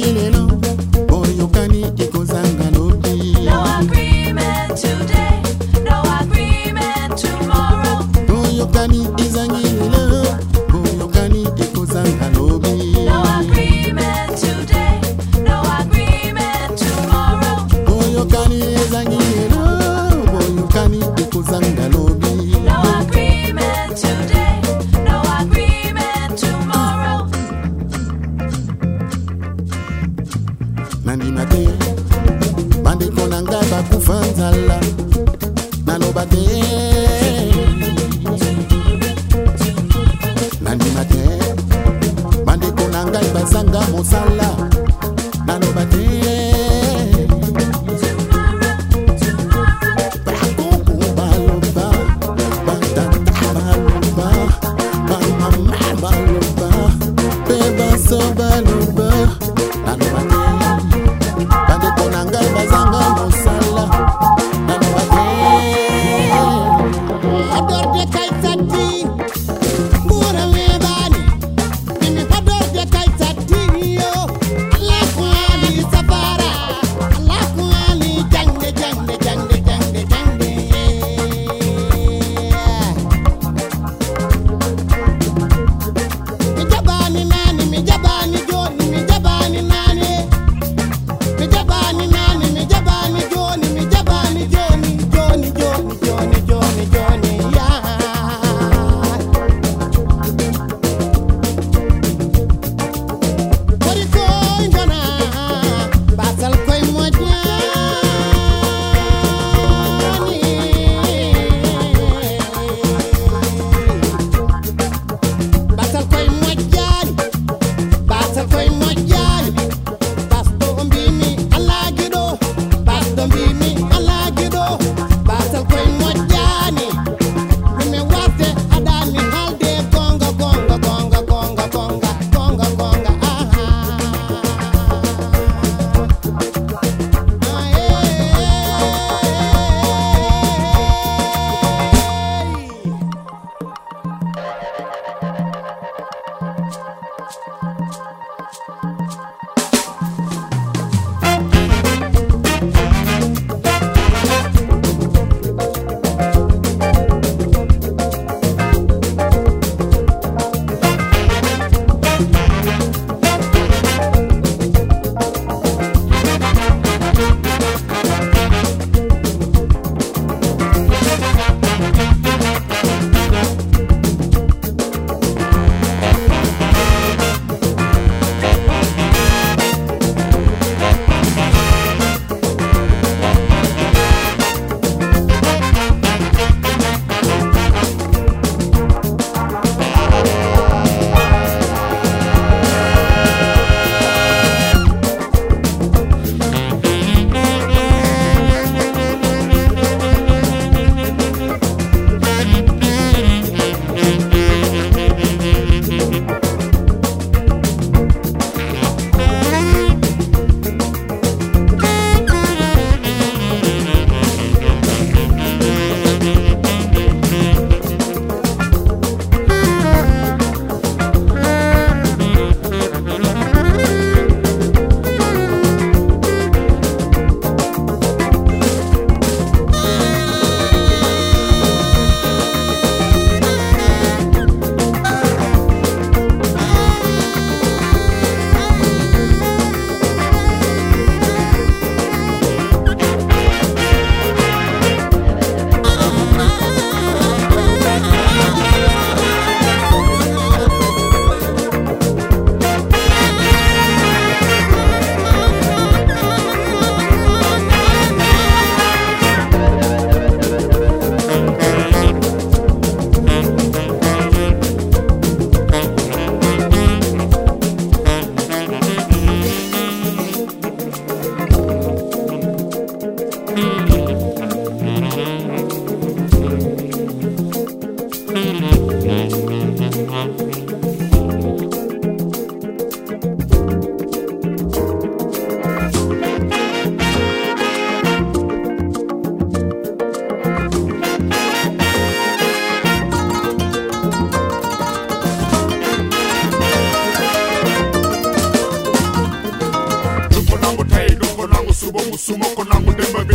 mini no. nandima te. Bandeko na ngai bakufa nzala. Naloba te. Nandima te. Bandeko na ngai bazanga mosala. Naloba te.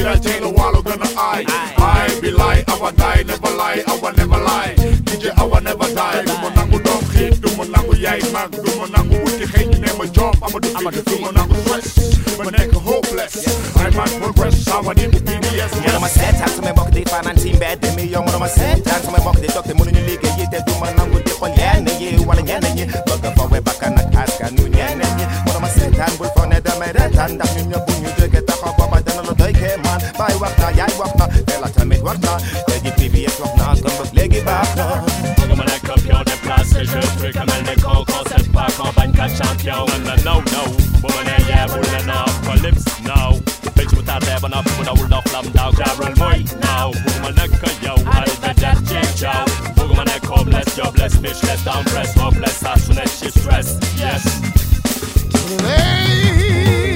Suba musuma ko nangu demba bi la tey la waalo gën a aay aay bi laay awa die never lie awa never lie. DJ awa never die. Du ma nangu doom xiif du ma nangu yaay mag ma nangu wuti xëy ñu ne ma job. Amadu fi du ma nangu stress. Ma nekk hopeless. I might progress. Awa ni BDS mënuma seetaan samay mbokk di fanaan ci mbedd mi yow mënuma seetaan samay mbokk di toog te mënuñu liggéey te du tamit wax na te ji PBS wax na kon boog léegi baax na Bëgguma nekk pion de place que je truc mel ni Coco c'est pas campagne ka champion man la no no bu ma nee yee bul ne naaw Calypso now Bitch bu tardé ba noppi bu dawul dox lam daaw jaarul mooy naaw Bëgguma nekk yow ay dajet ci jaw Bëgguma nekk homeless jobless bitchless down press hopeless saa su ne ci stress yes. Ain't